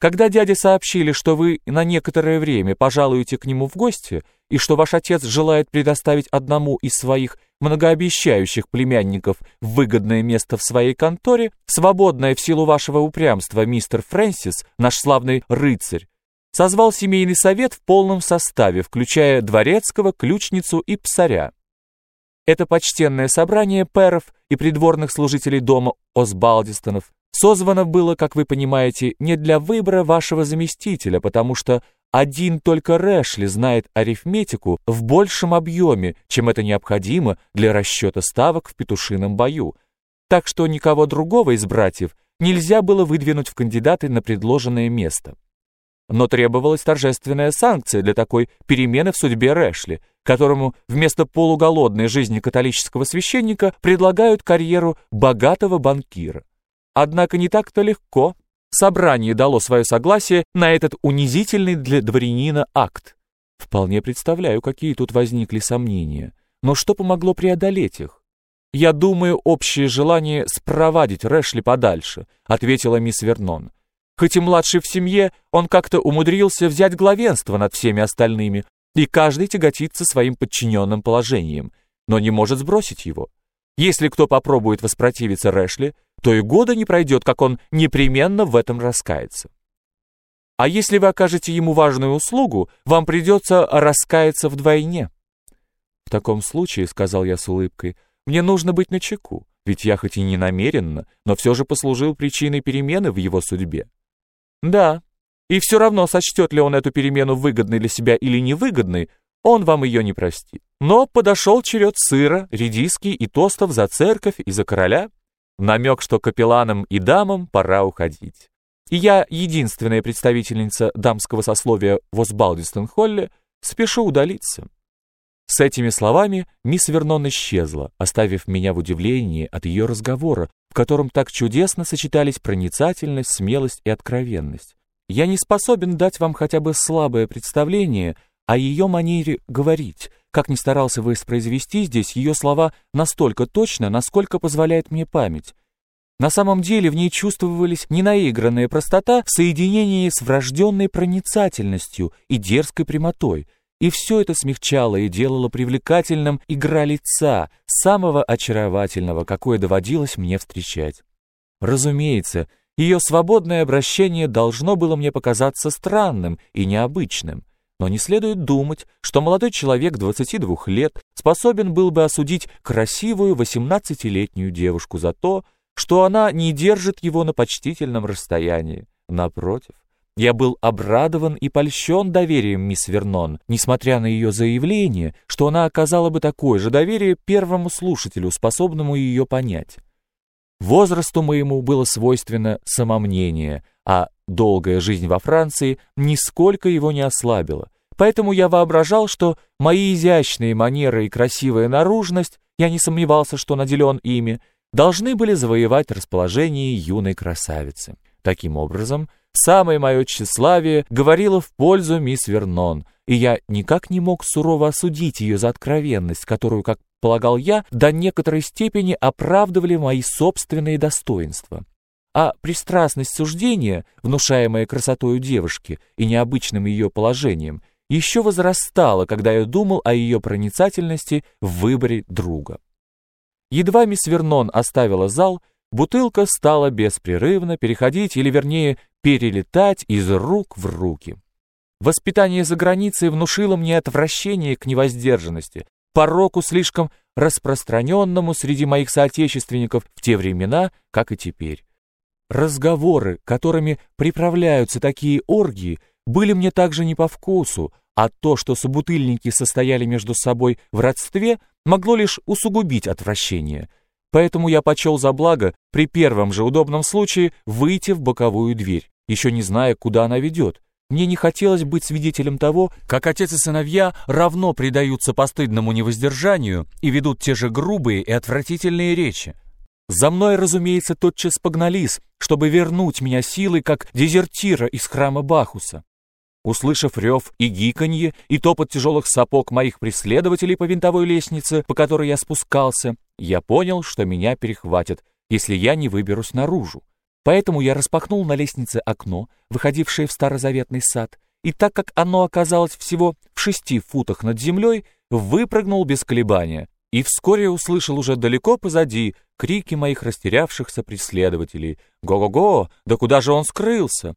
Когда дяде сообщили, что вы на некоторое время пожалуете к нему в гости, и что ваш отец желает предоставить одному из своих многообещающих племянников выгодное место в своей конторе, свободное в силу вашего упрямства мистер Фрэнсис, наш славный рыцарь, созвал семейный совет в полном составе, включая дворецкого, ключницу и псаря. Это почтенное собрание пэров и придворных служителей дома Осбалдистонов созвано было, как вы понимаете, не для выбора вашего заместителя, потому что один только Рэшли знает арифметику в большем объеме, чем это необходимо для расчета ставок в петушином бою. Так что никого другого из братьев нельзя было выдвинуть в кандидаты на предложенное место. Но требовалась торжественная санкция для такой перемены в судьбе Рэшли, которому вместо полуголодной жизни католического священника предлагают карьеру богатого банкира. Однако не так-то легко Собрание дало свое согласие на этот унизительный для дворянина акт. Вполне представляю, какие тут возникли сомнения. Но что помогло преодолеть их? «Я думаю, общее желание спровадить Рэшли подальше», — ответила мисс Вернон. «Хоть и младший в семье, он как-то умудрился взять главенство над всеми остальными, и каждый тяготится своим подчиненным положением, но не может сбросить его. Если кто попробует воспротивиться Рэшли, то и года не пройдет, как он непременно в этом раскается. А если вы окажете ему важную услугу, вам придется раскаяться вдвойне. В таком случае, сказал я с улыбкой, мне нужно быть начеку, ведь я хоть и не намеренно, но все же послужил причиной перемены в его судьбе. Да, и все равно, сочтет ли он эту перемену выгодной для себя или невыгодной, он вам ее не простит. Но подошел черед сыра, редиски и тостов за церковь и за короля, намек, что капелланам и дамам пора уходить. И я, единственная представительница дамского сословия в Осбалдистон-Холле, спешу удалиться. С этими словами мисс Вернон исчезла, оставив меня в удивлении от ее разговора, в котором так чудесно сочетались проницательность, смелость и откровенность. Я не способен дать вам хотя бы слабое представление о ее манере говорить, как ни старался воспроизвести здесь ее слова настолько точно, насколько позволяет мне память. На самом деле в ней чувствовались ненаигранная простота в соединении с врожденной проницательностью и дерзкой прямотой, и все это смягчало и делало привлекательным игра лица, самого очаровательного, какое доводилось мне встречать. Разумеется, ее свободное обращение должно было мне показаться странным и необычным, но не следует думать, что молодой человек 22 лет способен был бы осудить красивую 18-летнюю девушку за то, что она не держит его на почтительном расстоянии. Напротив, я был обрадован и польщен доверием мисс Вернон, несмотря на ее заявление, что она оказала бы такое же доверие первому слушателю, способному ее понять. Возрасту моему было свойственно самомнение, а долгая жизнь во Франции нисколько его не ослабила. Поэтому я воображал, что мои изящные манеры и красивая наружность, я не сомневался, что наделен ими, должны были завоевать расположение юной красавицы. Таким образом, самое мое тщеславие говорило в пользу мисс Вернон, и я никак не мог сурово осудить ее за откровенность, которую, как полагал я, до некоторой степени оправдывали мои собственные достоинства. А пристрастность суждения, внушаемая красотою девушки и необычным ее положением, еще возрастала, когда я думал о ее проницательности в выборе друга. Едва мисс Вернон оставила зал, бутылка стала беспрерывно переходить, или вернее, перелетать из рук в руки. Воспитание за границей внушило мне отвращение к невоздержанности, пороку слишком распространенному среди моих соотечественников в те времена, как и теперь. Разговоры, которыми приправляются такие оргии, были мне также не по вкусу, а то, что собутыльники состояли между собой в родстве, могло лишь усугубить отвращение. Поэтому я почел за благо при первом же удобном случае выйти в боковую дверь, еще не зная, куда она ведет, мне не хотелось быть свидетелем того, как отец и сыновья равно предаются постыдному невоздержанию и ведут те же грубые и отвратительные речи. За мной, разумеется, тотчас погнались, чтобы вернуть меня силой, как дезертира из храма Бахуса. Услышав рев и гиканье, и топот тяжелых сапог моих преследователей по винтовой лестнице, по которой я спускался, я понял, что меня перехватят, если я не выберусь наружу. Поэтому я распахнул на лестнице окно, выходившее в старозаветный сад, и так как оно оказалось всего в шести футах над землей, выпрыгнул без колебания и вскоре услышал уже далеко позади крики моих растерявшихся преследователей. «Го-го-го! Да куда же он скрылся?»